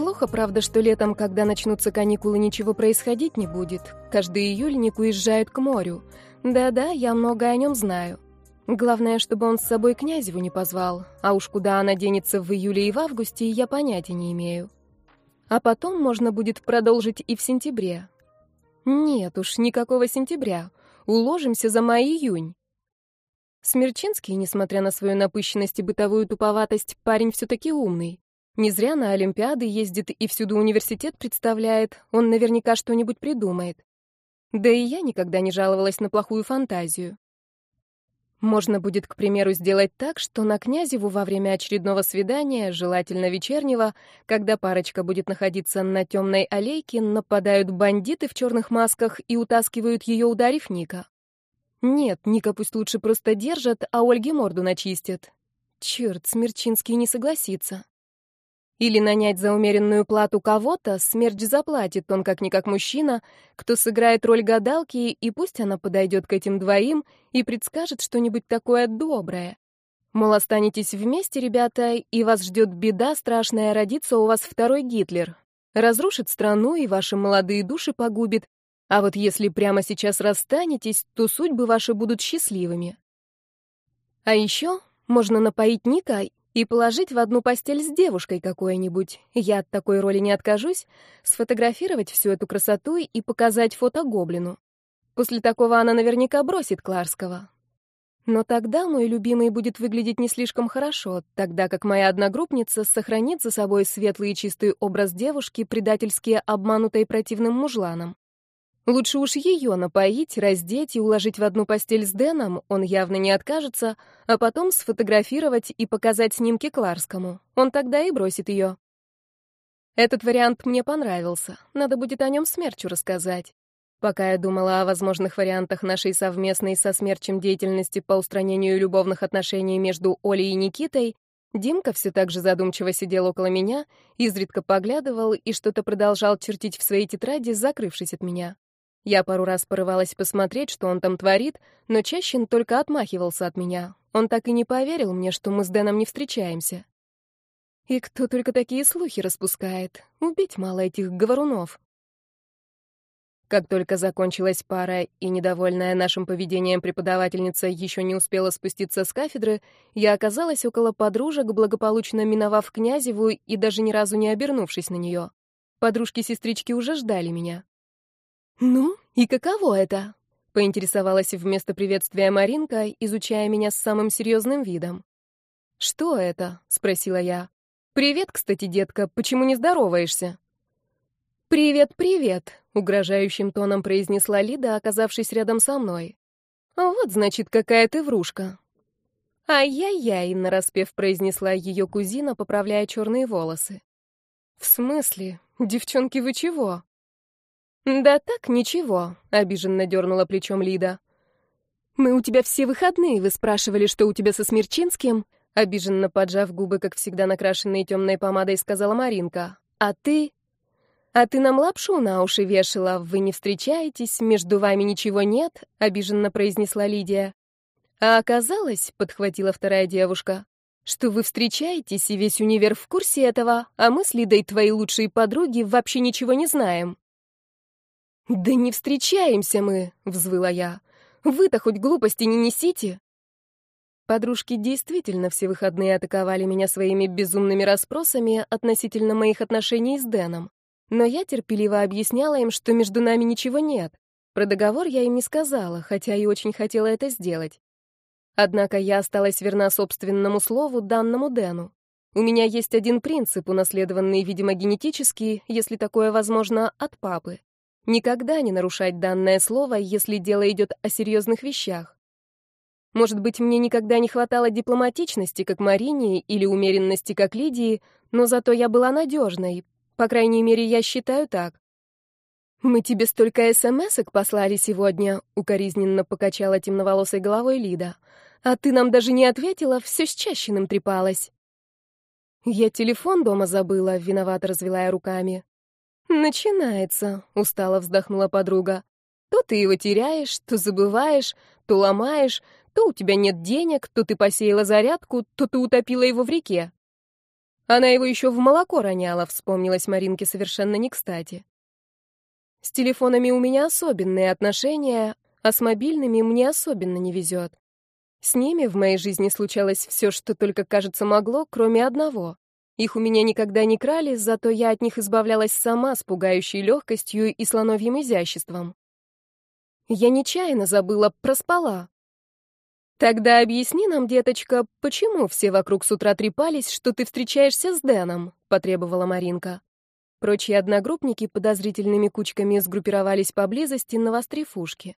Плохо, правда, что летом, когда начнутся каникулы, ничего происходить не будет. Каждый июльник уезжает к морю. Да-да, я много о нем знаю. Главное, чтобы он с собой Князеву не позвал. А уж куда она денется в июле и в августе, я понятия не имею. А потом можно будет продолжить и в сентябре. Нет уж, никакого сентября. Уложимся за май-июнь. Смерчинский, несмотря на свою напыщенность и бытовую туповатость, парень все-таки умный. Не зря на Олимпиады ездит и всюду университет представляет, он наверняка что-нибудь придумает. Да и я никогда не жаловалась на плохую фантазию. Можно будет, к примеру, сделать так, что на Князеву во время очередного свидания, желательно вечернего, когда парочка будет находиться на темной аллейке, нападают бандиты в черных масках и утаскивают ее, ударив Ника. Нет, Ника пусть лучше просто держат, а Ольге морду начистят. Черт, Смерчинский не согласится. Или нанять за умеренную плату кого-то, смерть заплатит он как-никак мужчина, кто сыграет роль гадалки, и пусть она подойдет к этим двоим и предскажет что-нибудь такое доброе. Мол, останетесь вместе, ребята, и вас ждет беда страшная, родится у вас второй Гитлер. Разрушит страну и ваши молодые души погубит. А вот если прямо сейчас расстанетесь, то судьбы ваши будут счастливыми. А еще можно напоить Ника и положить в одну постель с девушкой какой-нибудь. Я от такой роли не откажусь, сфотографировать всю эту красоту и показать фото Гоблину. После такого она наверняка бросит Кларского. Но тогда мой любимый будет выглядеть не слишком хорошо, тогда как моя одногруппница сохранит за собой светлый и чистый образ девушки, предательски обманутой противным мужланом. Лучше уж ее напоить, раздеть и уложить в одну постель с Дэном, он явно не откажется, а потом сфотографировать и показать снимки Кларскому. Он тогда и бросит ее. Этот вариант мне понравился. Надо будет о нем Смерчу рассказать. Пока я думала о возможных вариантах нашей совместной со Смерчем деятельности по устранению любовных отношений между Олей и Никитой, Димка все так же задумчиво сидел около меня, изредка поглядывал и что-то продолжал чертить в своей тетради, закрывшись от меня. Я пару раз порывалась посмотреть, что он там творит, но Чащин только отмахивался от меня. Он так и не поверил мне, что мы с Дэном не встречаемся. И кто только такие слухи распускает? Убить мало этих говорунов. Как только закончилась пара, и недовольная нашим поведением преподавательница еще не успела спуститься с кафедры, я оказалась около подружек, благополучно миновав Князеву и даже ни разу не обернувшись на нее. Подружки-сестрички уже ждали меня. «Ну, и каково это?» — поинтересовалась вместо приветствия Маринка, изучая меня с самым серьезным видом. «Что это?» — спросила я. «Привет, кстати, детка, почему не здороваешься?» «Привет, привет», — угрожающим тоном произнесла Лида, оказавшись рядом со мной. «Вот, значит, какая ты врушка». «Ай-яй-яй», — нараспев произнесла ее кузина, поправляя черные волосы. «В смысле? Девчонки, вы чего?» «Да так, ничего», — обиженно дернула плечом Лида. «Мы у тебя все выходные, вы спрашивали, что у тебя со Смерчинским?» Обиженно поджав губы, как всегда накрашенные темной помадой, сказала Маринка. «А ты?» «А ты нам лапшу на уши вешала, вы не встречаетесь, между вами ничего нет», — обиженно произнесла Лидия. «А оказалось», — подхватила вторая девушка, «что вы встречаетесь, и весь универ в курсе этого, а мы с Лидой, твои лучшие подруги, вообще ничего не знаем». «Да не встречаемся мы!» — взвыла я. «Вы-то хоть глупости не несите!» Подружки действительно все выходные атаковали меня своими безумными расспросами относительно моих отношений с Дэном. Но я терпеливо объясняла им, что между нами ничего нет. Про договор я им не сказала, хотя и очень хотела это сделать. Однако я осталась верна собственному слову, данному Дэну. У меня есть один принцип, унаследованный, видимо, генетически, если такое возможно, от папы. Никогда не нарушать данное слово, если дело идет о серьезных вещах. Может быть, мне никогда не хватало дипломатичности, как Марине, или умеренности, как Лидии, но зато я была надежной. По крайней мере, я считаю так. «Мы тебе столько смс-ок послали сегодня», — укоризненно покачала темноволосой головой Лида. «А ты нам даже не ответила, все с чащиным трепалась». «Я телефон дома забыла», — виновато развела я руками. «Начинается», — устало вздохнула подруга. «То ты его теряешь, то забываешь, то ломаешь, то у тебя нет денег, то ты посеяла зарядку, то ты утопила его в реке». Она его еще в молоко роняла, вспомнилась Маринке совершенно не кстати. С телефонами у меня особенные отношения, а с мобильными мне особенно не везет. С ними в моей жизни случалось все, что только, кажется, могло, кроме одного. Их у меня никогда не крали, зато я от них избавлялась сама с пугающей легкостью и слоновьим изяществом. Я нечаянно забыла, проспала. Тогда объясни нам, деточка, почему все вокруг с утра трепались, что ты встречаешься с Дэном, потребовала Маринка. Прочие одногруппники подозрительными кучками сгруппировались поблизости, навострив ушки.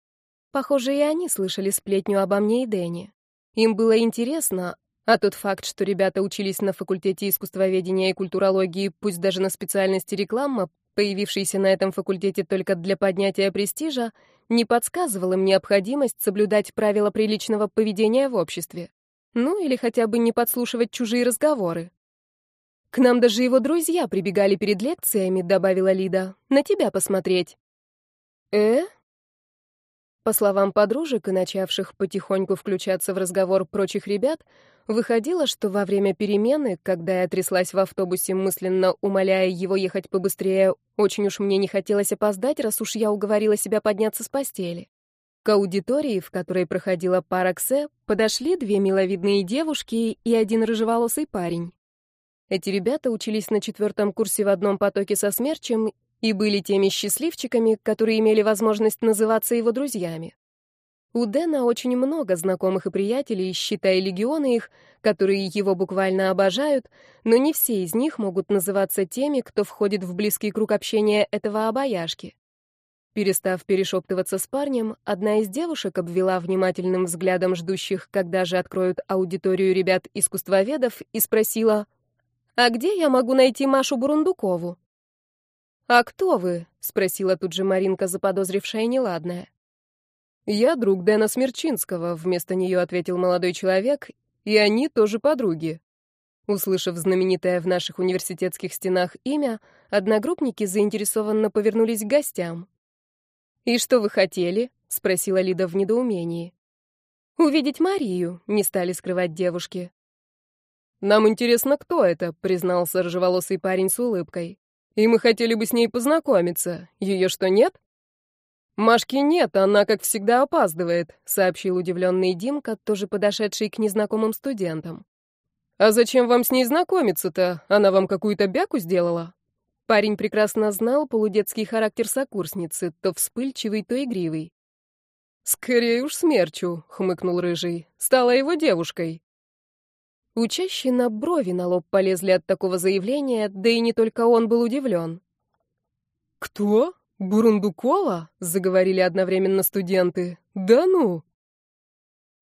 Похоже, и они слышали сплетню обо мне и Дэне. Им было интересно, а тот факт, что ребята учились на факультете искусствоведения и культурологии, пусть даже на специальности реклама, появившейся на этом факультете только для поднятия престижа, не подсказывал им необходимость соблюдать правила приличного поведения в обществе. Ну или хотя бы не подслушивать чужие разговоры. «К нам даже его друзья прибегали перед лекциями», — добавила Лида, — «на тебя посмотреть». «Э?» По словам подружек и начавших потихоньку включаться в разговор прочих ребят, выходило, что во время перемены, когда я тряслась в автобусе, мысленно умоляя его ехать побыстрее, очень уж мне не хотелось опоздать, раз уж я уговорила себя подняться с постели. К аудитории, в которой проходила пара ксе, подошли две миловидные девушки и один рыжеволосый парень. Эти ребята учились на четвертом курсе в одном потоке со смерчем и были теми счастливчиками, которые имели возможность называться его друзьями. У Дэна очень много знакомых и приятелей, считая легионы их, которые его буквально обожают, но не все из них могут называться теми, кто входит в близкий круг общения этого обаяшки. Перестав перешептываться с парнем, одна из девушек обвела внимательным взглядом ждущих, когда же откроют аудиторию ребят-искусствоведов, и спросила, «А где я могу найти Машу Бурундукову?» «А кто вы?» — спросила тут же Маринка, заподозрившая неладное. «Я друг Дэна Смерчинского», — вместо нее ответил молодой человек, «и они тоже подруги». Услышав знаменитое в наших университетских стенах имя, одногруппники заинтересованно повернулись к гостям. «И что вы хотели?» — спросила Лида в недоумении. «Увидеть Марию», — не стали скрывать девушки. «Нам интересно, кто это», — признался рыжеволосый парень с улыбкой. И мы хотели бы с ней познакомиться. Ее что, нет? Машки нет, она, как всегда, опаздывает, сообщил удивленный Димка, тоже подошедший к незнакомым студентам. А зачем вам с ней знакомиться-то? Она вам какую-то бяку сделала? Парень прекрасно знал полудетский характер сокурсницы, то вспыльчивый, то игривый. «Скорее уж смерчу», — хмыкнул Рыжий. «Стала его девушкой». Учащие на брови на лоб полезли от такого заявления, да и не только он был удивлен. «Кто? Бурундукова?» — заговорили одновременно студенты. «Да ну!»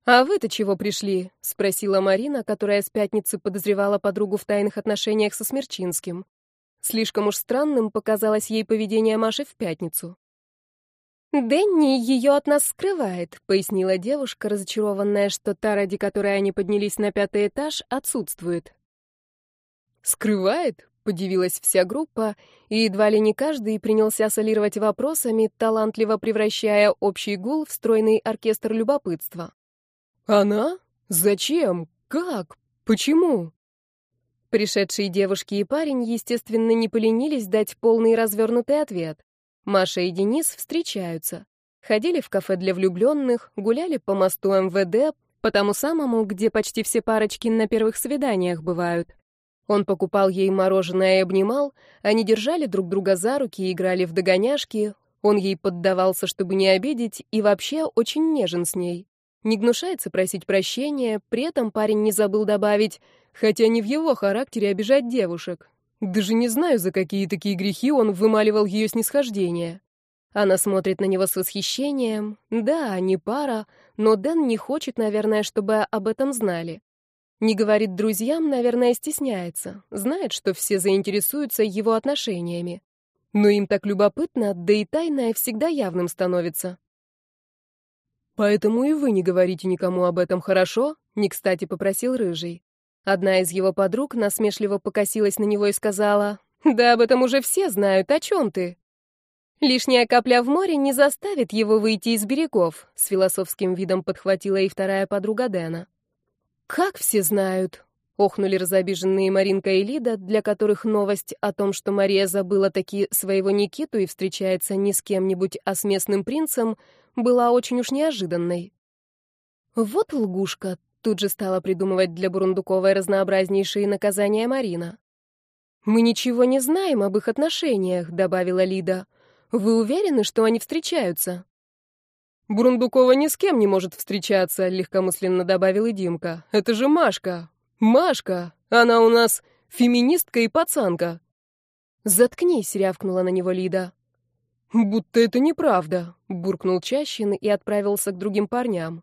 «А вы-то чего пришли?» — спросила Марина, которая с пятницы подозревала подругу в тайных отношениях со Смерчинским. Слишком уж странным показалось ей поведение Маши в пятницу. «Дэнни ее от нас скрывает», — пояснила девушка, разочарованная, что та, ради которой они поднялись на пятый этаж, отсутствует. «Скрывает?» — подивилась вся группа, и едва ли не каждый принялся солировать вопросами, талантливо превращая общий гул в стройный оркестр любопытства. «Она? Зачем? Как? Почему?» Пришедшие девушки и парень, естественно, не поленились дать полный развернутый ответ. Маша и Денис встречаются. Ходили в кафе для влюбленных, гуляли по мосту МВД, по тому самому, где почти все парочки на первых свиданиях бывают. Он покупал ей мороженое и обнимал, они держали друг друга за руки и играли в догоняшки, он ей поддавался, чтобы не обидеть, и вообще очень нежен с ней. Не гнушается просить прощения, при этом парень не забыл добавить, хотя не в его характере обижать девушек. Даже не знаю, за какие такие грехи он вымаливал ее снисхождение. Она смотрит на него с восхищением. Да, они пара, но Дэн не хочет, наверное, чтобы об этом знали. Не говорит друзьям, наверное, стесняется. Знает, что все заинтересуются его отношениями. Но им так любопытно, да и тайное всегда явным становится. «Поэтому и вы не говорите никому об этом, хорошо?» — не кстати попросил Рыжий. Одна из его подруг насмешливо покосилась на него и сказала, «Да об этом уже все знают, о чем ты?» «Лишняя капля в море не заставит его выйти из берегов», с философским видом подхватила и вторая подруга Дэна. «Как все знают?» Охнули разобиженные Маринка и Лида, для которых новость о том, что Мария забыла таки своего Никиту и встречается не с кем-нибудь, а с местным принцем, была очень уж неожиданной. Вот лгушка, тут же стала придумывать для Бурундуковой разнообразнейшие наказания Марина. «Мы ничего не знаем об их отношениях», — добавила Лида. «Вы уверены, что они встречаются?» «Бурундукова ни с кем не может встречаться», — легкомысленно добавил и Димка. «Это же Машка. Машка. Она у нас феминистка и пацанка». «Заткнись», — рявкнула на него Лида. «Будто это неправда», — буркнул Чащин и отправился к другим парням.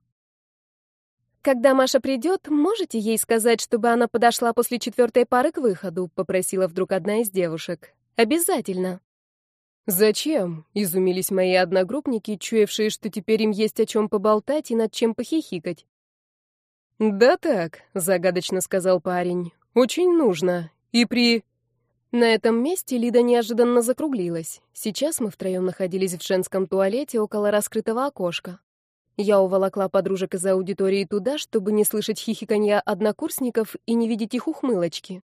«Когда Маша придет, можете ей сказать, чтобы она подошла после четвертой пары к выходу?» — попросила вдруг одна из девушек. «Обязательно». «Зачем?» — изумились мои одногруппники, чуявшие, что теперь им есть о чем поболтать и над чем похихикать. «Да так», — загадочно сказал парень, — «очень нужно. И при...» На этом месте Лида неожиданно закруглилась. Сейчас мы втроем находились в женском туалете около раскрытого окошка. Я уволокла подружек из аудитории туда, чтобы не слышать хихиканья однокурсников и не видеть их ухмылочки.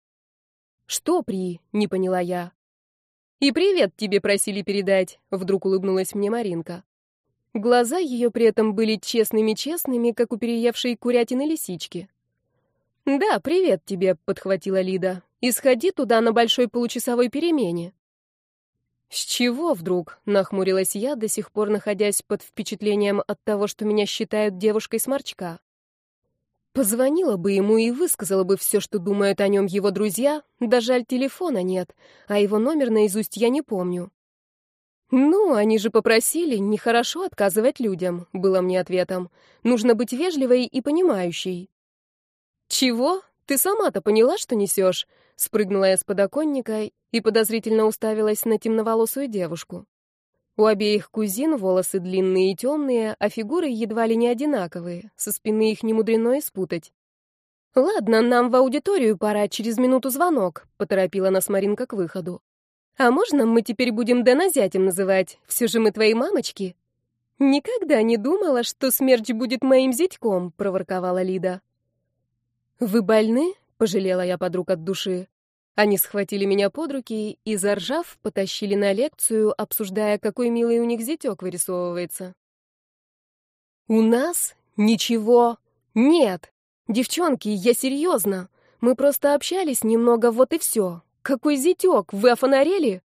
«Что, При?» — не поняла я. «И привет тебе просили передать», — вдруг улыбнулась мне Маринка. Глаза ее при этом были честными-честными, как у переевшей курятины лисички. «Да, привет тебе», — подхватила Лида. «И сходи туда на большой получасовой перемене». «С чего вдруг?» — нахмурилась я, до сих пор находясь под впечатлением от того, что меня считают девушкой-сморчка. Позвонила бы ему и высказала бы все, что думают о нем его друзья, даже жаль, телефона нет, а его номер наизусть я не помню. «Ну, они же попросили, нехорошо отказывать людям», — было мне ответом. «Нужно быть вежливой и понимающей». «Чего? Ты сама-то поняла, что несешь?» Спрыгнула я с подоконника и подозрительно уставилась на темноволосую девушку. У обеих кузин волосы длинные и темные, а фигуры едва ли не одинаковые, со спины их не мудрено и спутать. «Ладно, нам в аудиторию пора, через минуту звонок», — поторопила нас Маринка к выходу. «А можно мы теперь будем Дэна зятем называть? Все же мы твои мамочки». «Никогда не думала, что смерть будет моим зятьком», — проворковала Лида. «Вы больны?» — пожалела я подруг от души. Они схватили меня под руки и, заржав, потащили на лекцию, обсуждая, какой милый у них зятек вырисовывается. «У нас ничего нет. Девчонки, я серьезно. Мы просто общались немного, вот и все. Какой зятек, вы офонарели?»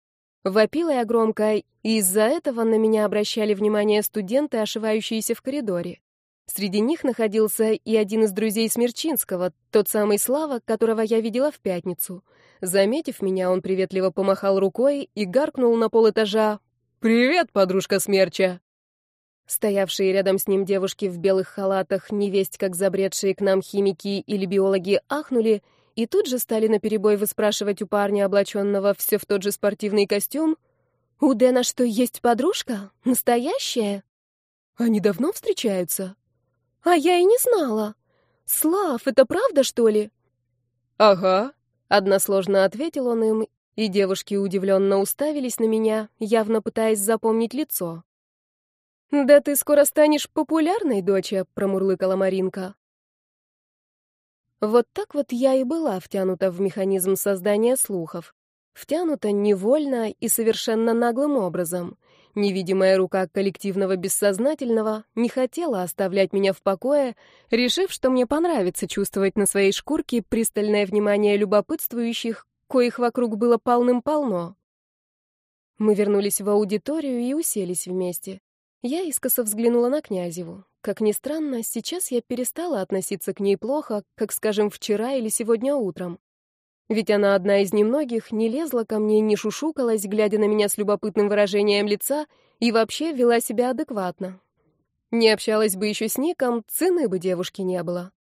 Вопила я громко, и из-за этого на меня обращали внимание студенты, ошивающиеся в коридоре. Среди них находился и один из друзей Смерчинского, тот самый Слава, которого я видела в пятницу. Заметив меня, он приветливо помахал рукой и гаркнул на пол этажа «Привет, подружка Смерча!». Стоявшие рядом с ним девушки в белых халатах, невесть как забредшие к нам химики или биологи, ахнули и тут же стали наперебой выспрашивать у парня, облаченного все в тот же спортивный костюм, «У Дэна что, есть подружка? Настоящая?» «Они давно встречаются?» «А я и не знала. Слав, это правда, что ли?» «Ага», Односложно ответил он им, и девушки удивленно уставились на меня, явно пытаясь запомнить лицо. «Да ты скоро станешь популярной, доча», — промурлыкала Маринка. Вот так вот я и была втянута в механизм создания слухов. Втянута невольно и совершенно наглым образом. Невидимая рука коллективного бессознательного не хотела оставлять меня в покое, решив, что мне понравится чувствовать на своей шкурке пристальное внимание любопытствующих, коих вокруг было полным-полно. Мы вернулись в аудиторию и уселись вместе. Я искоса взглянула на Князеву. Как ни странно, сейчас я перестала относиться к ней плохо, как, скажем, вчера или сегодня утром. Ведь она одна из немногих, не лезла ко мне, не шушукалась, глядя на меня с любопытным выражением лица, и вообще вела себя адекватно. Не общалась бы еще с Ником, цены бы девушки не было.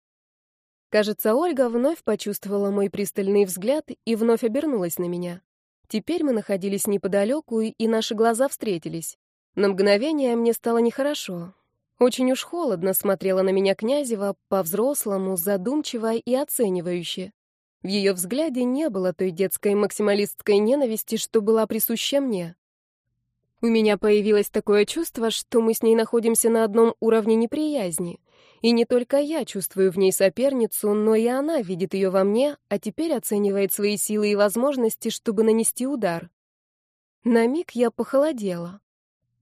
Кажется, Ольга вновь почувствовала мой пристальный взгляд и вновь обернулась на меня. Теперь мы находились неподалеку, и наши глаза встретились. На мгновение мне стало нехорошо. Очень уж холодно смотрела на меня Князева, по-взрослому, задумчиво и оценивающе. В ее взгляде не было той детской максималистской ненависти, что была присуща мне. У меня появилось такое чувство, что мы с ней находимся на одном уровне неприязни. И не только я чувствую в ней соперницу, но и она видит ее во мне, а теперь оценивает свои силы и возможности, чтобы нанести удар. На миг я похолодела.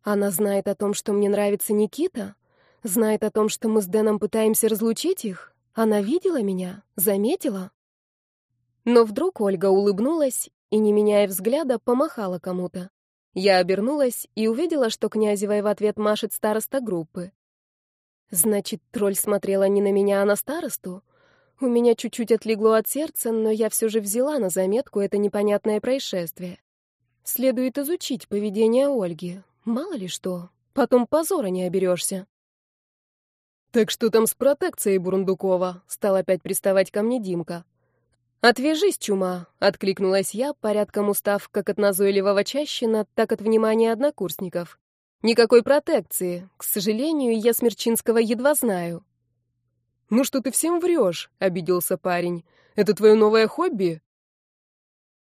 Она знает о том, что мне нравится Никита? Знает о том, что мы с Дэном пытаемся разлучить их? Она видела меня? Заметила? Но вдруг Ольга улыбнулась и, не меняя взгляда, помахала кому-то. Я обернулась и увидела, что Князева в ответ машет староста группы. Значит, тролль смотрела не на меня, а на старосту? У меня чуть-чуть отлегло от сердца, но я все же взяла на заметку это непонятное происшествие. Следует изучить поведение Ольги. Мало ли что. Потом позора не оберешься. «Так что там с протекцией Бурундукова?» — стал опять приставать ко мне Димка. «Отвяжись, чума!» — откликнулась я, порядком устав как от назойливого чащина, так от внимания однокурсников. «Никакой протекции. К сожалению, я Смерчинского едва знаю». «Ну что ты всем врешь?» — обиделся парень. «Это твое новое хобби?»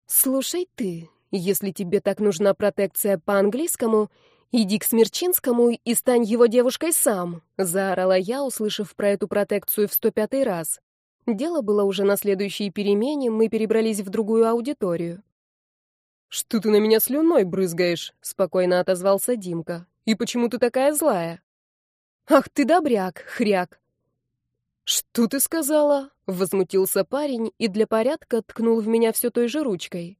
«Слушай ты, если тебе так нужна протекция по-английскому, иди к Смерчинскому и стань его девушкой сам, заорала я, услышав про эту протекцию в 105 раз. Дело было уже на следующей перемене, мы перебрались в другую аудиторию. Что ты на меня слюной брызгаешь? спокойно отозвался Димка. И почему ты такая злая? Ах ты добряк, хряк. Что ты сказала? возмутился парень и для порядка ткнул в меня все той же ручкой.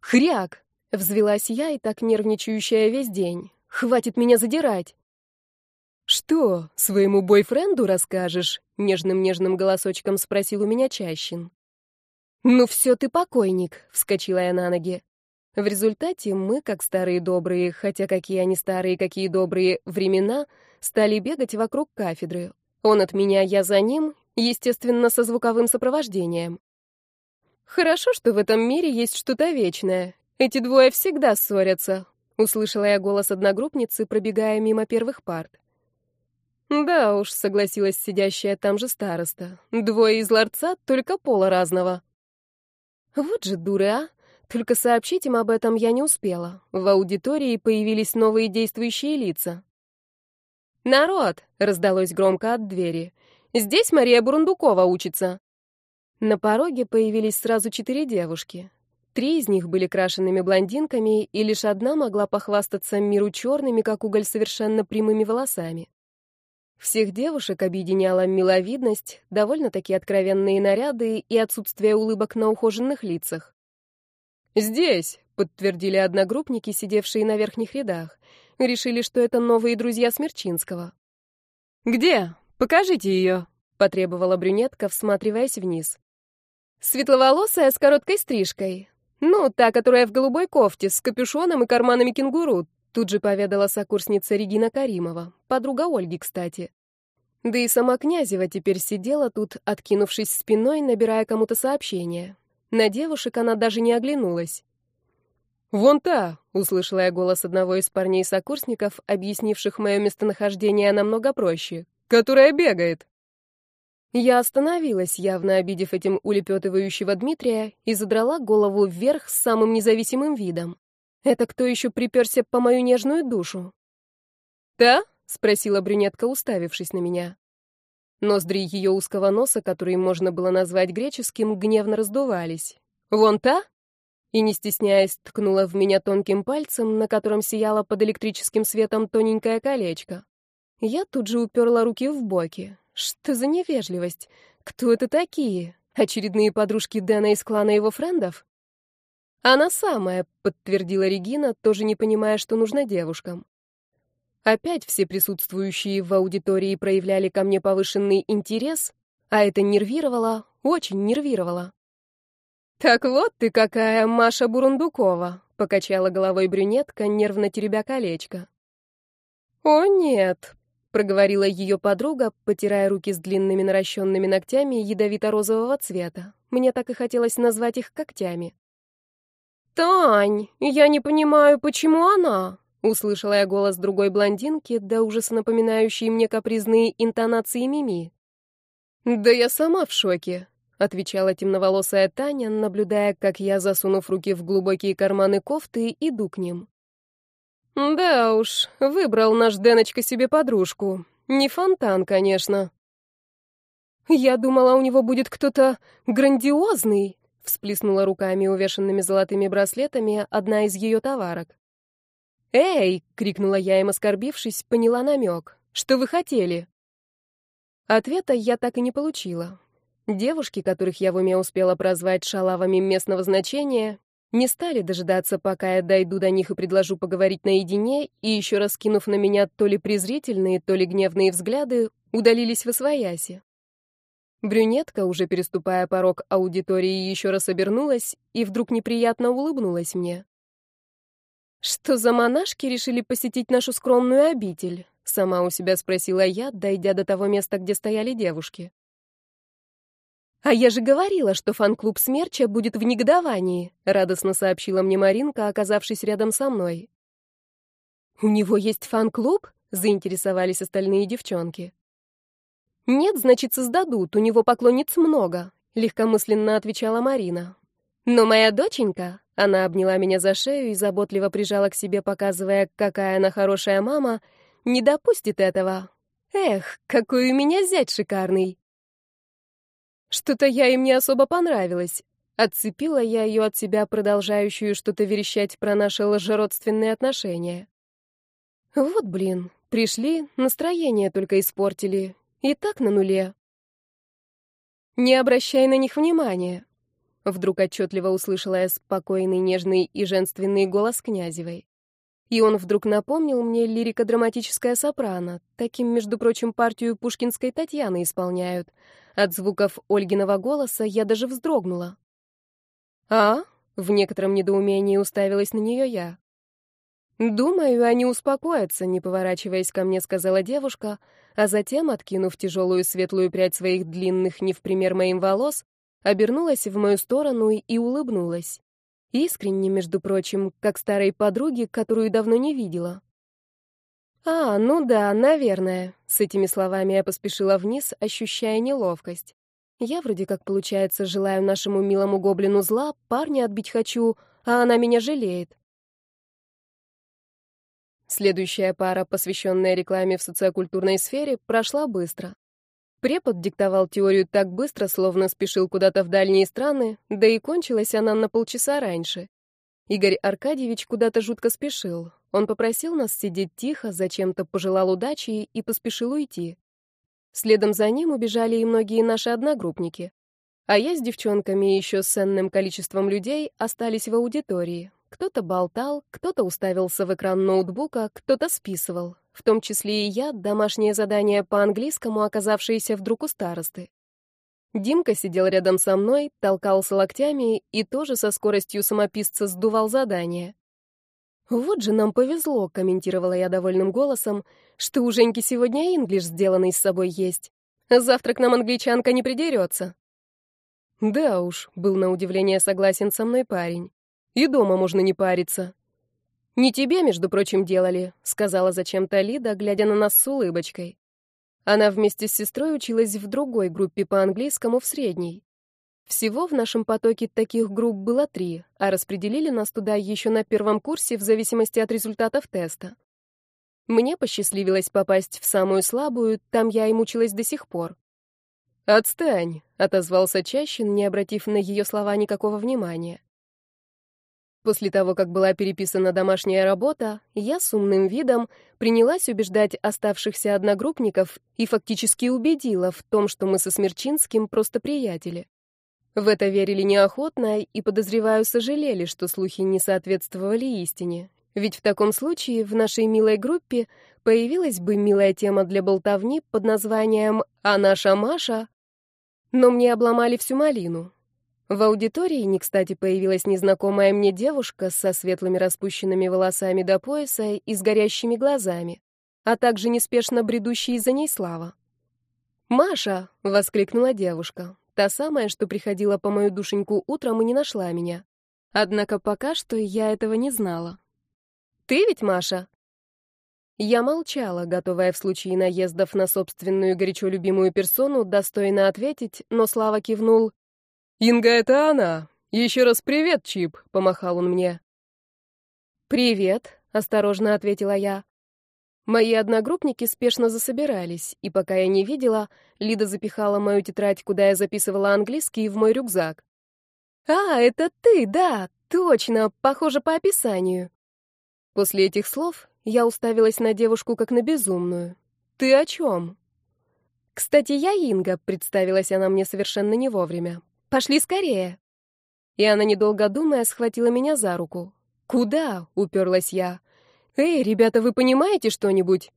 «Хряк!» — взвелась я и так нервничающая весь день. «Хватит меня задирать!» «Что, своему бойфренду расскажешь?» — нежным-нежным голосочком спросил у меня Чащин. «Ну все ты покойник!» — вскочила я на ноги. В результате мы, как старые добрые, хотя какие они старые, какие добрые времена, стали бегать вокруг кафедры. Он от меня, я за ним, естественно, со звуковым сопровождением. Хорошо, что в этом мире есть что-то вечное. Эти двое всегда ссорятся, услышала я голос одногруппницы, пробегая мимо первых парт. Да уж, согласилась сидящая там же староста. Двое из ларца, только пола разного. Вот же дуры, а? Только сообщить им об этом я не успела. В аудитории появились новые действующие лица. «Народ!» — раздалось громко от двери. «Здесь Мария Бурундукова учится». На пороге появились сразу четыре девушки. Три из них были крашенными блондинками, и лишь одна могла похвастаться миру черными, как уголь, совершенно прямыми волосами. Всех девушек объединяла миловидность, довольно-таки откровенные наряды и отсутствие улыбок на ухоженных лицах. «Здесь», — подтвердили одногруппники, сидевшие на верхних рядах. Решили, что это новые друзья Смерчинского. «Где? Покажите ее», — потребовала брюнетка, всматриваясь вниз. Светловолосая с короткой стрижкой. Ну, та, которая в голубой кофте, с капюшоном и карманами кенгуру, тут же поведала сокурсница Регина Каримова, подруга Ольги, кстати. Да и сама Князева теперь сидела тут, откинувшись спиной, набирая кому-то сообщение. На девушек она даже не оглянулась. «Вон та!» — услышала я голос одного из парней-сокурсников, объяснивших мое местонахождение намного проще. «Которая бегает!» Я остановилась, явно обидев этим улепетывающего Дмитрия, и задрала голову вверх с самым независимым видом. Это кто еще приперся по мою нежную душу? «Да?» — спросила брюнетка, уставившись на меня. Ноздри ее узкого носа, который можно было назвать греческим, гневно раздувались. «Вон та?» И, не стесняясь, ткнула в меня тонким пальцем, на котором сияло под электрическим светом тоненькое колечко. Я тут же уперла руки в боки. Что за невежливость? Кто это такие? Очередные подружки Дэна из клана его френдов? Она самая, подтвердила Регина, тоже не понимая, что нужно девушкам. Опять все присутствующие в аудитории проявляли ко мне повышенный интерес, а это нервировало, очень нервировало. «Так вот ты какая, Маша Бурундукова», — покачала головой брюнетка, нервно теребя колечко. «О, нет, проговорила ее подруга, потирая руки с длинными наращенными ногтями ядовито-розового цвета. Мне так и хотелось назвать их когтями. «Тань, я не понимаю, почему она?» Услышала я голос другой блондинки, до ужаса напоминающей мне капризные интонации Мими. «Да я сама в шоке», — отвечала темноволосая Таня, наблюдая, как я, засунув руки в глубокие карманы кофты, иду к ним. Да уж, выбрал наш Деночка себе подружку. Не фонтан, конечно. Я думала, у него будет кто-то грандиозный, всплеснула руками, увешанными золотыми браслетами, одна из ее товарок. «Эй!» — крикнула я им, оскорбившись, поняла намек. «Что вы хотели?» Ответа я так и не получила. Девушки, которых я в уме успела прозвать шалавами местного значения, не стали дожидаться, пока я дойду до них и предложу поговорить наедине, и еще раз кинув на меня то ли презрительные, то ли гневные взгляды, удалились в освояси. Брюнетка, уже переступая порог аудитории, еще раз обернулась и вдруг неприятно улыбнулась мне. «Что за монашки решили посетить нашу скромную обитель?» — сама у себя спросила я, дойдя до того места, где стояли девушки. «А я же говорила, что фан-клуб Смерча будет в негодовании», — радостно сообщила мне Маринка, оказавшись рядом со мной. «У него есть фан-клуб?» — заинтересовались остальные девчонки. «Нет, значит, создадут, у него поклонниц много», — легкомысленно отвечала Марина. «Но моя доченька, она обняла меня за шею и заботливо прижала к себе, показывая, какая она хорошая мама, не допустит этого. Эх, какой у меня зять шикарный. Что-то я им не особо понравилась. Отцепила я ее от себя, продолжающую что-то верещать про наши лжеродственные отношения. Вот, блин, пришли, настроение только испортили. И так на нуле. Не обращай на них внимания. Вдруг отчетливо услышала я спокойный, нежный и женственный голос Князевой. И он вдруг напомнил мне лирико-драматическое сопрано. Таким, между прочим, партию пушкинской Татьяны исполняют. От звуков Ольгиного голоса я даже вздрогнула. «А?» — в некотором недоумении уставилась на нее я. «Думаю, они успокоятся», — не поворачиваясь ко мне, сказала девушка, а затем, откинув тяжелую светлую прядь своих длинных, не в пример моим волос, обернулась в мою сторону и улыбнулась. Искренне, между прочим, как старой подруге, которую давно не видела. «А, ну да, наверное», — с этими словами я поспешила вниз, ощущая неловкость. Я вроде как, получается, желаю нашему милому гоблину зла, парня отбить хочу, а она меня жалеет. Следующая пара, посвященная рекламе в социокультурной сфере, прошла быстро. Препод диктовал теорию так быстро, словно спешил куда-то в дальние страны, да и кончилась она на полчаса раньше. Игорь Аркадьевич куда-то жутко спешил. Он попросил нас сидеть тихо, зачем-то пожелал удачи и поспешил уйти. Следом за ним убежали и многие наши одногруппники. А я с девчонками и еще с ценным количеством людей остались в аудитории. Кто-то болтал, кто-то уставился в экран ноутбука, кто-то списывал в том числе и я, домашнее задание по английскому, оказавшееся вдруг у старосты. Димка сидел рядом со мной, толкался локтями и тоже со скоростью самописца сдувал задание. «Вот же нам повезло», — комментировала я довольным голосом, «что у Женьки сегодня инглиш сделанный с собой есть. Завтра к нам англичанка не придерется». «Да уж», — был на удивление согласен со мной парень. «И дома можно не париться». «Не тебе, между прочим, делали», — сказала зачем-то Лида, глядя на нас с улыбочкой. Она вместе с сестрой училась в другой группе по английскому в средней. Всего в нашем потоке таких групп было три, а распределили нас туда еще на первом курсе в зависимости от результатов теста. Мне посчастливилось попасть в самую слабую, там я и мучилась до сих пор. «Отстань», — отозвался Чащин, не обратив на ее слова никакого внимания. После того, как была переписана домашняя работа, я с умным видом принялась убеждать оставшихся одногруппников и фактически убедила в том, что мы со Смерчинским просто приятели. В это верили неохотно и, подозреваю, сожалели, что слухи не соответствовали истине. Ведь в таком случае в нашей милой группе появилась бы милая тема для болтовни под названием «А наша Маша?». Но мне обломали всю малину. В аудитории не кстати появилась незнакомая мне девушка со светлыми распущенными волосами до пояса и с горящими глазами, а также неспешно бредущий за ней Слава. «Маша!» — воскликнула девушка, та самая, что приходила по мою душеньку утром и не нашла меня. Однако пока что я этого не знала. «Ты ведь Маша?» Я молчала, готовая в случае наездов на собственную горячо любимую персону достойно ответить, но Слава кивнул. «Инга, это она! Еще раз привет, Чип!» — помахал он мне. «Привет», — осторожно ответила я. Мои одногруппники спешно засобирались, и пока я не видела, Лида запихала мою тетрадь, куда я записывала английский, в мой рюкзак. «А, это ты, да, точно, похоже по описанию». После этих слов я уставилась на девушку как на безумную. «Ты о чем?» «Кстати, я Инга», — представилась она мне совершенно не вовремя. «Пошли скорее». И она, недолго думая, схватила меня за руку. «Куда?» — уперлась я. «Эй, ребята, вы понимаете что-нибудь?»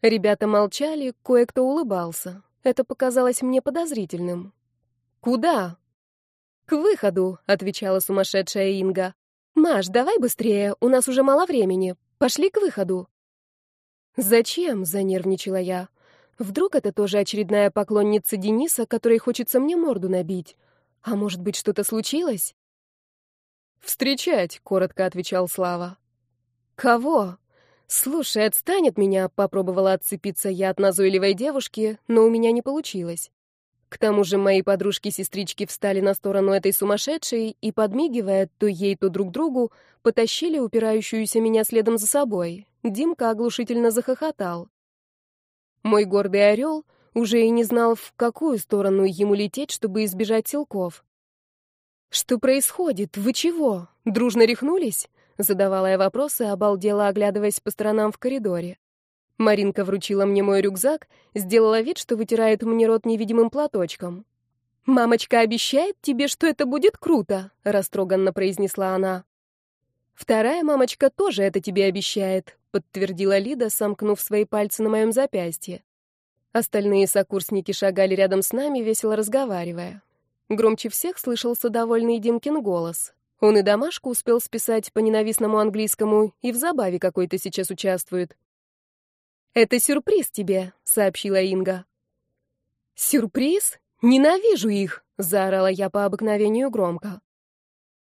Ребята молчали, кое-кто улыбался. Это показалось мне подозрительным. «Куда?» «К выходу», — отвечала сумасшедшая Инга. «Маш, давай быстрее, у нас уже мало времени. Пошли к выходу». «Зачем?» — занервничала я. «Вдруг это тоже очередная поклонница Дениса, которой хочется мне морду набить? А может быть, что-то случилось?» «Встречать», — коротко отвечал Слава. «Кого?» «Слушай, отстань от меня», — попробовала отцепиться я от назойливой девушки, но у меня не получилось. К тому же мои подружки-сестрички встали на сторону этой сумасшедшей и, подмигивая то ей, то друг другу, потащили упирающуюся меня следом за собой. Димка оглушительно захохотал. Мой гордый орел уже и не знал, в какую сторону ему лететь, чтобы избежать силков. «Что происходит? Вы чего? Дружно рехнулись?» Задавала я вопросы, обалдела, оглядываясь по сторонам в коридоре. Маринка вручила мне мой рюкзак, сделала вид, что вытирает мне рот невидимым платочком. «Мамочка обещает тебе, что это будет круто», — растроганно произнесла она. «Вторая мамочка тоже это тебе обещает», — подтвердила Лида, сомкнув свои пальцы на моем запястье. Остальные сокурсники шагали рядом с нами, весело разговаривая. Громче всех слышался довольный Димкин голос. Он и домашку успел списать по ненавистному английскому, и в забаве какой-то сейчас участвует. «Это сюрприз тебе», — сообщила Инга. «Сюрприз? Ненавижу их!» — заорала я по обыкновению громко.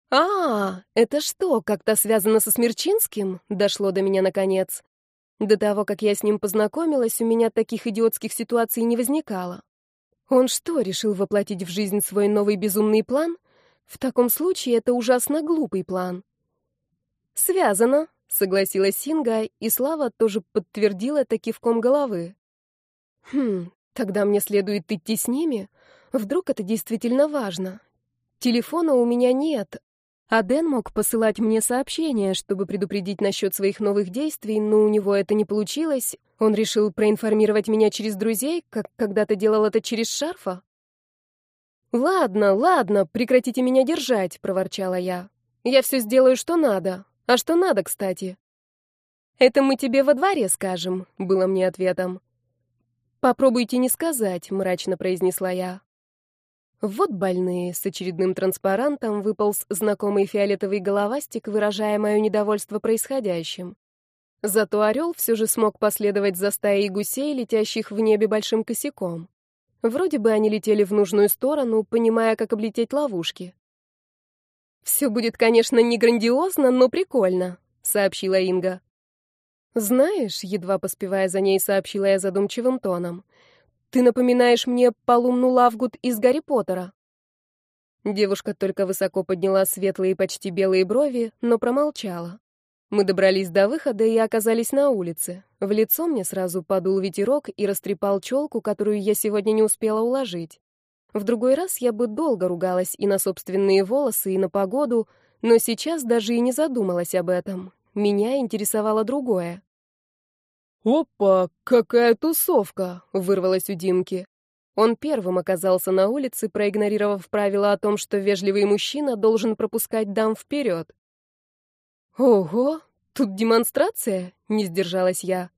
«А, это что, как-то связано со Смерчинским?» — дошло до меня наконец. До того, как я с ним познакомилась, у меня таких идиотских ситуаций не возникало. Он что, решил воплотить в жизнь свой новый безумный план — в таком случае это ужасно глупый план. Связано, согласилась Синга, и Слава тоже подтвердила это кивком головы. Хм, тогда мне следует идти с ними? Вдруг это действительно важно? Телефона у меня нет, а Дэн мог посылать мне сообщения, чтобы предупредить насчет своих новых действий, но у него это не получилось. Он решил проинформировать меня через друзей, как когда-то делал это через шарфа. «Ладно, ладно, прекратите меня держать», — проворчала я. «Я все сделаю, что надо. А что надо, кстати?» «Это мы тебе во дворе скажем», — было мне ответом. «Попробуйте не сказать», — мрачно произнесла я. Вот больные, с очередным транспарантом выполз знакомый фиолетовый головастик, выражая мое недовольство происходящим. Зато орел все же смог последовать за стаей гусей, летящих в небе большим косяком. Вроде бы они летели в нужную сторону, понимая, как облететь ловушки. «Все будет, конечно, не грандиозно, но прикольно», — сообщила Инга. «Знаешь», — едва поспевая за ней, сообщила я задумчивым тоном, «ты напоминаешь мне Полумну Лавгуд из Гарри Поттера». Девушка только высоко подняла светлые, почти белые брови, но промолчала. Мы добрались до выхода и оказались на улице. В лицо мне сразу подул ветерок и растрепал челку, которую я сегодня не успела уложить. В другой раз я бы долго ругалась и на собственные волосы, и на погоду, но сейчас даже и не задумалась об этом. Меня интересовало другое. «Опа, какая тусовка!» — вырвалась у Димки. Он первым оказался на улице, проигнорировав правило о том, что вежливый мужчина должен пропускать дам вперед. «Ого, тут демонстрация?» — не сдержалась я.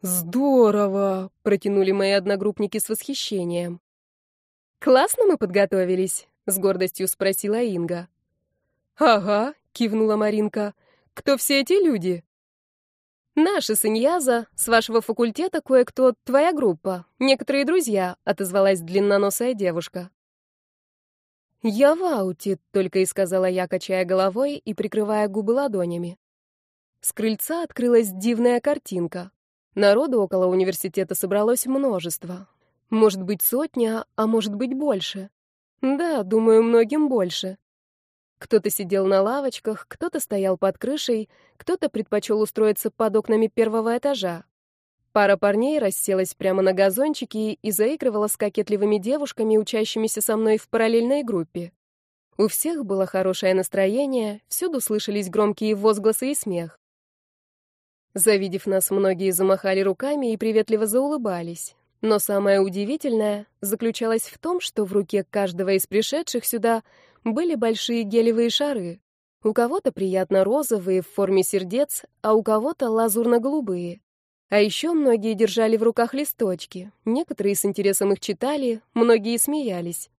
«Здорово!» — протянули мои одногруппники с восхищением. «Классно мы подготовились?» — с гордостью спросила Инга. «Ага», — кивнула Маринка. «Кто все эти люди?» «Наши с с вашего факультета кое-кто, твоя группа, некоторые друзья», — отозвалась длинноносая девушка. «Я в ауте», — только и сказала я, качая головой и прикрывая губы ладонями. С крыльца открылась дивная картинка. Народу около университета собралось множество. Может быть, сотня, а может быть, больше. Да, думаю, многим больше. Кто-то сидел на лавочках, кто-то стоял под крышей, кто-то предпочел устроиться под окнами первого этажа. Пара парней расселась прямо на газончике и заигрывала с кокетливыми девушками, учащимися со мной в параллельной группе. У всех было хорошее настроение, всюду слышались громкие возгласы и смех. Завидев нас, многие замахали руками и приветливо заулыбались. Но самое удивительное заключалось в том, что в руке каждого из пришедших сюда были большие гелевые шары. У кого-то приятно розовые в форме сердец, а у кого-то лазурно-голубые. А еще многие держали в руках листочки. Некоторые с интересом их читали, многие смеялись.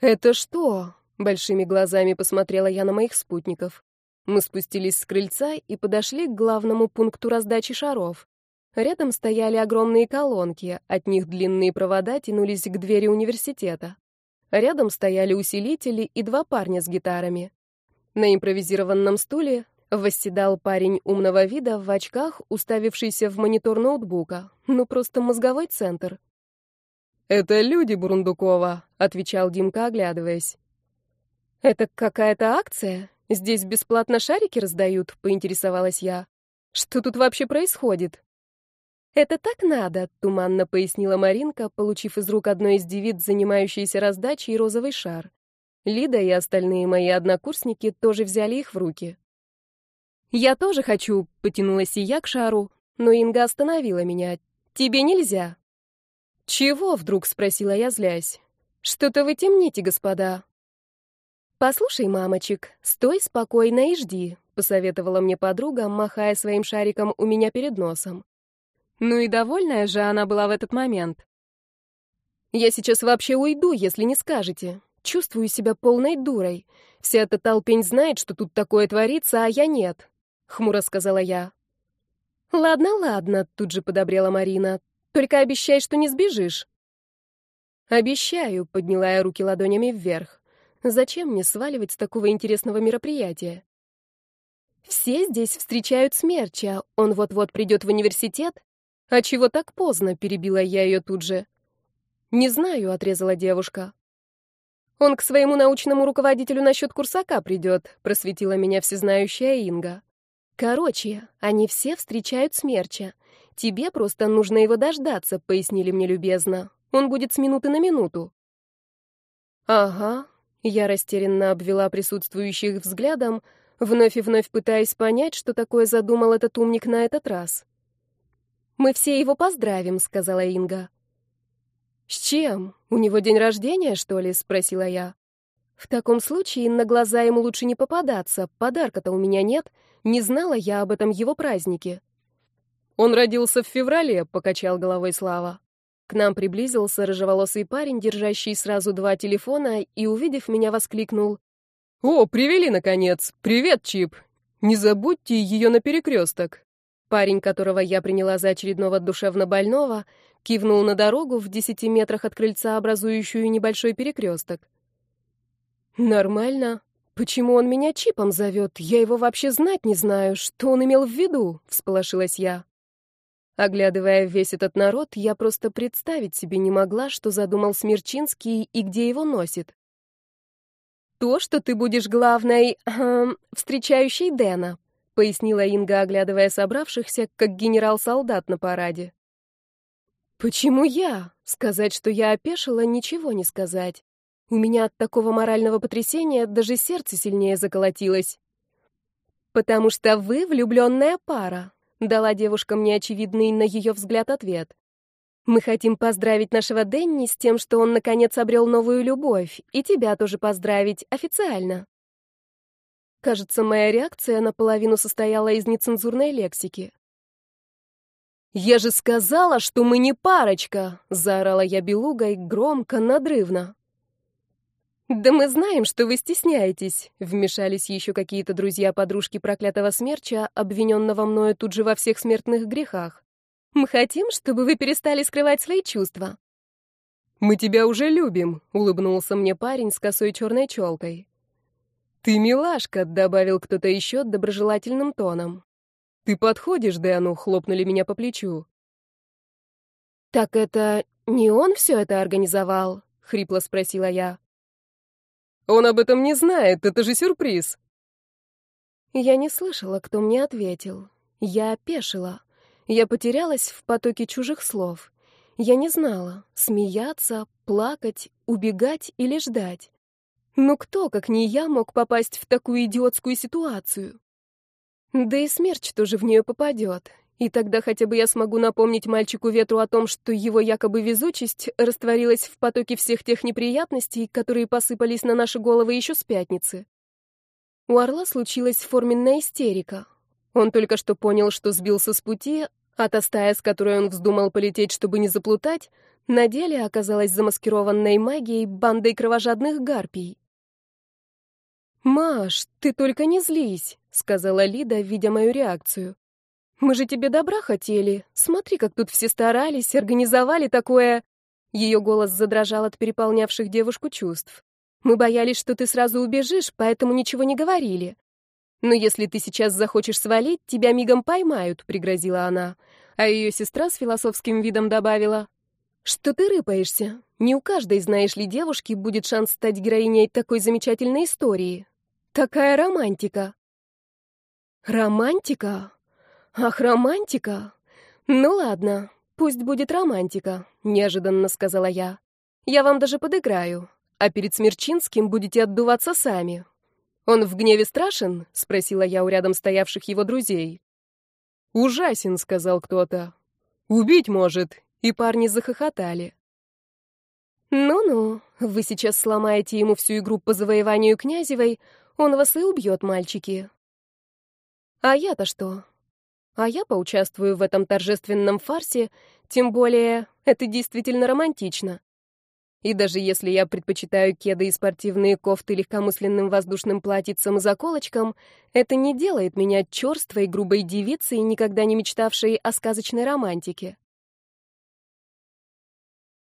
«Это что?» — большими глазами посмотрела я на моих спутников. Мы спустились с крыльца и подошли к главному пункту раздачи шаров. Рядом стояли огромные колонки, от них длинные провода тянулись к двери университета. Рядом стояли усилители и два парня с гитарами. На импровизированном стуле Восседал парень умного вида в очках, уставившийся в монитор ноутбука. Ну, просто мозговой центр. «Это люди Бурундукова», — отвечал Димка, оглядываясь. «Это какая-то акция? Здесь бесплатно шарики раздают?» — поинтересовалась я. «Что тут вообще происходит?» «Это так надо», — туманно пояснила Маринка, получив из рук одной из девиц, занимающейся раздачей, розовый шар. Лида и остальные мои однокурсники тоже взяли их в руки. «Я тоже хочу», — потянулась и я к шару, но Инга остановила меня. «Тебе нельзя». «Чего?» — вдруг спросила я, злясь. «Что-то вы темните, господа». «Послушай, мамочек, стой спокойно и жди», — посоветовала мне подруга, махая своим шариком у меня перед носом. Ну и довольная же она была в этот момент. «Я сейчас вообще уйду, если не скажете. Чувствую себя полной дурой. Вся эта толпень знает, что тут такое творится, а я нет хмуро сказала я. Ладно, ладно, тут же подобрела Марина. Только обещай, что не сбежишь. Обещаю, подняла я руки ладонями вверх. Зачем мне сваливать с такого интересного мероприятия? Все здесь встречают смерча. Он вот-вот придет в университет. А чего так поздно? перебила я ее тут же. Не знаю, отрезала девушка. Он к своему научному руководителю насчет курсака придет, просветила меня всезнающая Инга. Короче, они все встречают смерча. Тебе просто нужно его дождаться, пояснили мне любезно. Он будет с минуты на минуту. Ага, я растерянно обвела присутствующих взглядом, вновь и вновь пытаясь понять, что такое задумал этот умник на этот раз. Мы все его поздравим, сказала Инга. С чем? У него день рождения, что ли, спросила я. В таком случае на глаза ему лучше не попадаться, подарка-то у меня нет, не знала я об этом его празднике. Он родился в феврале, покачал головой Слава. К нам приблизился рыжеволосый парень, держащий сразу два телефона, и, увидев меня, воскликнул. «О, привели, наконец! Привет, Чип! Не забудьте ее на перекресток!» Парень, которого я приняла за очередного душевно больного, кивнул на дорогу в десяти метрах от крыльца, образующую небольшой перекресток. Нормально. Почему он меня чипом зовет? Я его вообще знать не знаю. Что он имел в виду? Всполошилась я. Оглядывая весь этот народ, я просто представить себе не могла, что задумал Смирчинский и где его носит. «То, что ты будешь главной... Эм, встречающей Дэна», — пояснила Инга, оглядывая собравшихся, как генерал-солдат на параде. «Почему я? Сказать, что я опешила, ничего не сказать. У меня от такого морального потрясения даже сердце сильнее заколотилось. «Потому что вы влюбленная пара», — дала девушка мне очевидный на ее взгляд ответ. «Мы хотим поздравить нашего Денни с тем, что он наконец обрел новую любовь, и тебя тоже поздравить официально». Кажется, моя реакция наполовину состояла из нецензурной лексики. «Я же сказала, что мы не парочка!» — заорала я белугой громко, надрывно. «Да мы знаем, что вы стесняетесь», — вмешались еще какие-то друзья-подружки проклятого смерча, обвиненного мною тут же во всех смертных грехах. «Мы хотим, чтобы вы перестали скрывать свои чувства». «Мы тебя уже любим», — улыбнулся мне парень с косой черной челкой. «Ты милашка», — добавил кто-то еще доброжелательным тоном. «Ты подходишь, Дэну», — хлопнули меня по плечу. «Так это не он все это организовал?» — хрипло спросила я. Он об этом не знает, это же сюрприз. Я не слышала, кто мне ответил. Я опешила. Я потерялась в потоке чужих слов. Я не знала, смеяться, плакать, убегать или ждать. Но кто, как не я, мог попасть в такую идиотскую ситуацию? Да и смерч тоже в нее попадет. И тогда хотя бы я смогу напомнить мальчику-ветру о том, что его якобы везучесть растворилась в потоке всех тех неприятностей, которые посыпались на наши головы еще с пятницы. У Орла случилась форменная истерика. Он только что понял, что сбился с пути, а та стая, с которой он вздумал полететь, чтобы не заплутать, на деле оказалась замаскированной магией бандой кровожадных гарпий. «Маш, ты только не злись», — сказала Лида, видя мою реакцию. «Мы же тебе добра хотели. Смотри, как тут все старались, организовали такое...» Ее голос задрожал от переполнявших девушку чувств. «Мы боялись, что ты сразу убежишь, поэтому ничего не говорили. Но если ты сейчас захочешь свалить, тебя мигом поймают», — пригрозила она. А ее сестра с философским видом добавила. «Что ты рыпаешься? Не у каждой, знаешь ли, девушки будет шанс стать героиней такой замечательной истории. Такая романтика». «Романтика? Ах, романтика? Ну ладно, пусть будет романтика», — неожиданно сказала я. «Я вам даже подыграю, а перед Смерчинским будете отдуваться сами, «Он в гневе страшен?» — спросила я у рядом стоявших его друзей. «Ужасен», — сказал кто-то. «Убить может». И парни захохотали. «Ну-ну, вы сейчас сломаете ему всю игру по завоеванию Князевой, он вас и убьет, мальчики». «А я-то что?» «А я поучаствую в этом торжественном фарсе, тем более это действительно романтично. И даже если я предпочитаю кеды и спортивные кофты легкомысленным воздушным платьицам и заколочкам, это не делает меня черствой, грубой девицей, никогда не мечтавшей о сказочной романтике.